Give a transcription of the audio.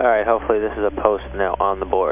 All right, hopefully this is a post now on the board.